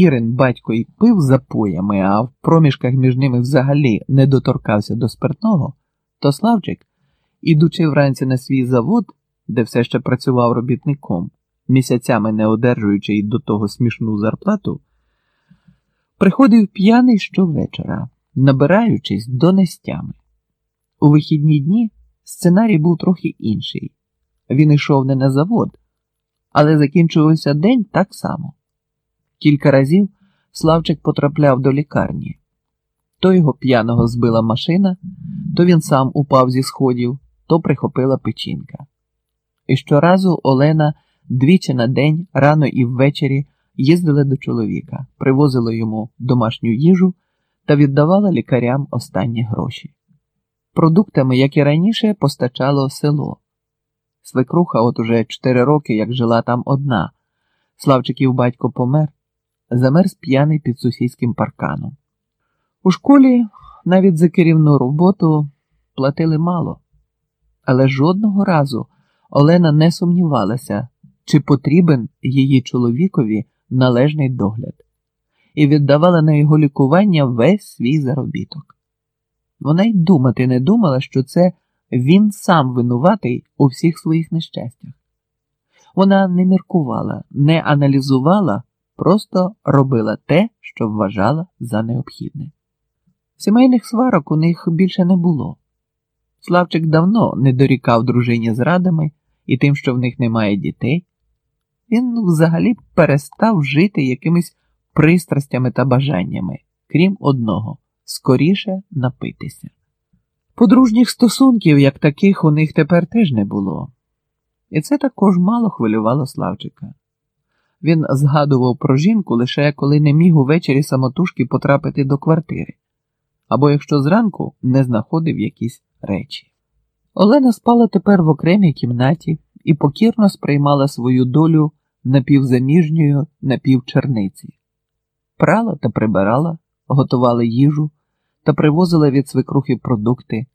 Ірин батько і пив запоями, а в проміжках між ними взагалі не доторкався до спиртного, то Славчик, ідучи вранці на свій завод, де все ще працював робітником, місяцями не одержуючи й до того смішну зарплату, приходив п'яний щовечора, набираючись до нестями. У вихідні дні сценарій був трохи інший. Він йшов не на завод, але закінчувався день так само. Кілька разів Славчик потрапляв до лікарні. То його п'яного збила машина, то він сам упав зі сходів, то прихопила печінка. І щоразу Олена двічі на день, рано і ввечері, їздила до чоловіка, привозила йому домашню їжу та віддавала лікарям останні гроші. Продуктами, як і раніше, постачало село. Свекруха от уже чотири роки, як жила там одна. Славчиків батько помер, замерз п'яний під сусідським парканом. У школі навіть за керівну роботу платили мало, але жодного разу Олена не сумнівалася, чи потрібен її чоловікові належний догляд, і віддавала на його лікування весь свій заробіток. Вона й думати не думала, що це він сам винуватий у всіх своїх нещастях. Вона не міркувала, не аналізувала, просто робила те, що вважала за необхідне. Сімейних сварок у них більше не було. Славчик давно не дорікав дружині зрадами і тим, що в них немає дітей. Він взагалі перестав жити якимись пристрастями та бажаннями, крім одного скоріше напитися. Подружніх стосунків, як таких, у них тепер теж не було, і це також мало хвилювало Славчика. Він згадував про жінку лише коли не міг увечері самотужки потрапити до квартири, або якщо зранку не знаходив якісь речі. Олена спала тепер в окремій кімнаті і покірно сприймала свою долю напівзаміжньою напівчерниці, прала та прибирала, готувала їжу та привозила від свекрухи продукти,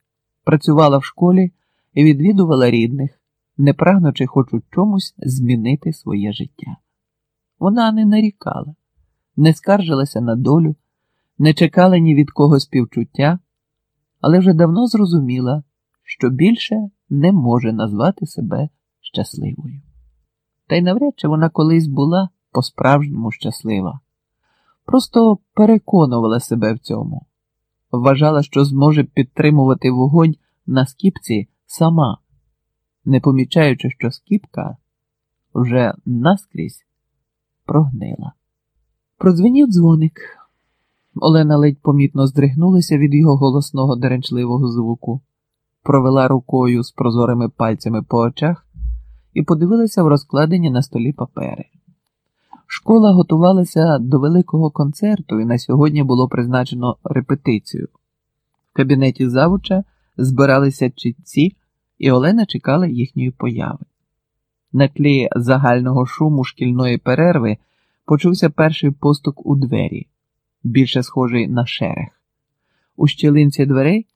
працювала в школі і відвідувала рідних, не прагнучи хоч у чомусь змінити своє життя. Вона не нарікала, не скаржилася на долю, не чекала ні від кого співчуття, але вже давно зрозуміла, що більше не може назвати себе щасливою. Та й навряд чи вона колись була по-справжньому щаслива, просто переконувала себе в цьому вважала, що зможе підтримувати вогонь на скіпці сама, не помічаючи, що скіпка вже наскрізь прогнила. Продзвенів дзвоник. Олена ледь помітно здригнулася від його голосного деренчливого звуку, провела рукою з прозорими пальцями по очах і подивилася в розкладені на столі папери. Школа готувалася до великого концерту, і на сьогодні було призначено репетицію. В кабінеті завуча збиралися чітці, і Олена чекала їхньої появи. На тлі загального шуму шкільної перерви почувся перший постук у двері, більше схожий на шерех. У щілинці дверей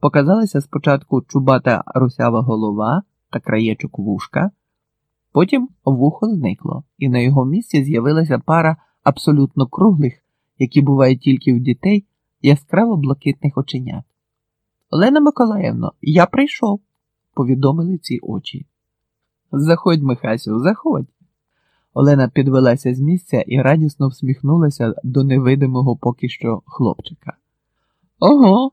показалася спочатку чубата русява голова та краєчок вушка. Потім вухо зникло, і на його місці з'явилася пара абсолютно круглих, які бувають тільки в дітей, яскраво блакитних оченят. Олена Миколаївно, я прийшов, повідомили ці очі. Заходь, Михасю, заходь. Олена підвелася з місця і радісно всміхнулася до невидимого поки що хлопчика. Ого,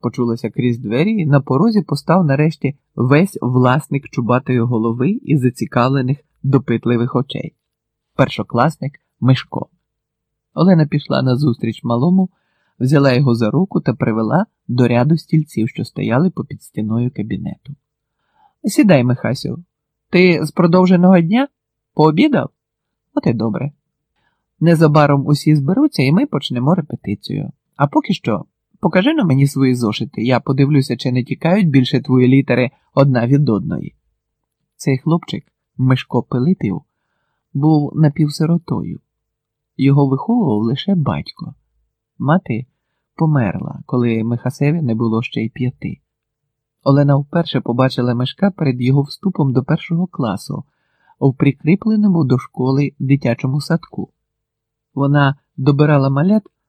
почулося крізь двері, і на порозі постав нарешті весь власник чубатої голови і зацікавлених допитливих очей. Першокласник Мишко. Олена пішла назустріч малому, взяла його за руку та привела до ряду стільців, що стояли попід стіною кабінету. Сідай, Михасю, ти з продовженого дня пообідав? От і добре. Незабаром усі зберуться, і ми почнемо репетицію. А поки що Покажи на мені свої зошити, я подивлюся, чи не тікають більше твої літери одна від одної. Цей хлопчик, Мишко Пилипів, був напівсиротою. Його виховував лише батько. Мати померла, коли Михасеві не було ще й п'яти. Олена вперше побачила мешка перед його вступом до першого класу в прикріпленому до школи дитячому садку. Вона добирала малят,